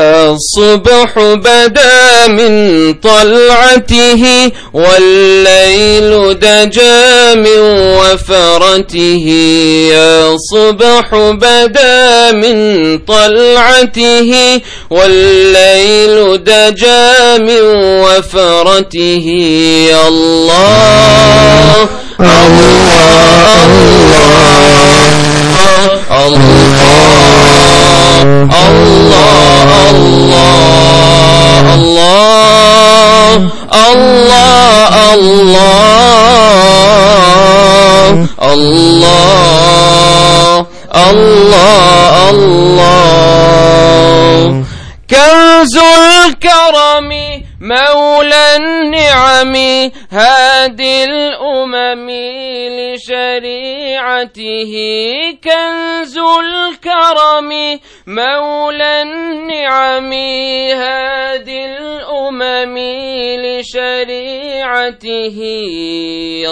الصبح بدا من طلعته والليل دجا من وفرته. يا صبح بدا من طلعته والليل دجا من وفرته. الله. الله الله الله الله الله. كنز الكرم مولى النعم هادي الأمم لشريعته كنز الكرم. مولى النعم هادي الأمم لشريعته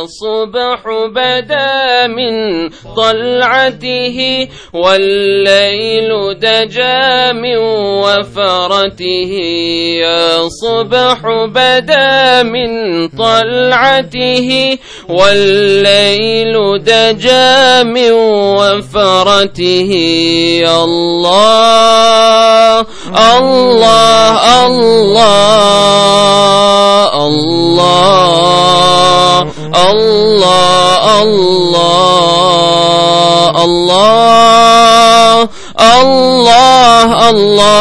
الصبح بدا من طلعته والليل دجا من وفرته يا صبح بدا من طلعته والليل دجا من وفرته. الله الله الله الله الله الله الله الله الله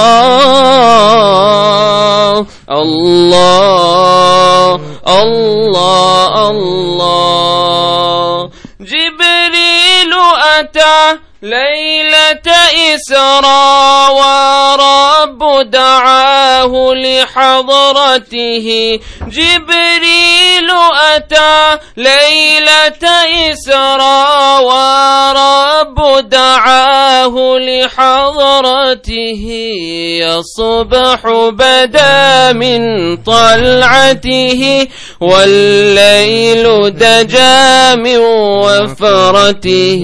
الله الله. جبريل أتى ليلة إسرى ورب دعاه لحضرته. جبريل أتى ليلة إسرى ورب دعاه لحضرته الصبح بدا من طلعته والليل دجا من وفرته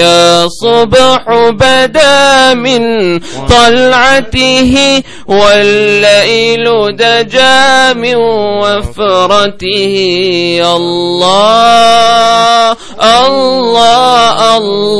يا صبح بدا من طلعته والليل دجا من وفرته الله الله الله.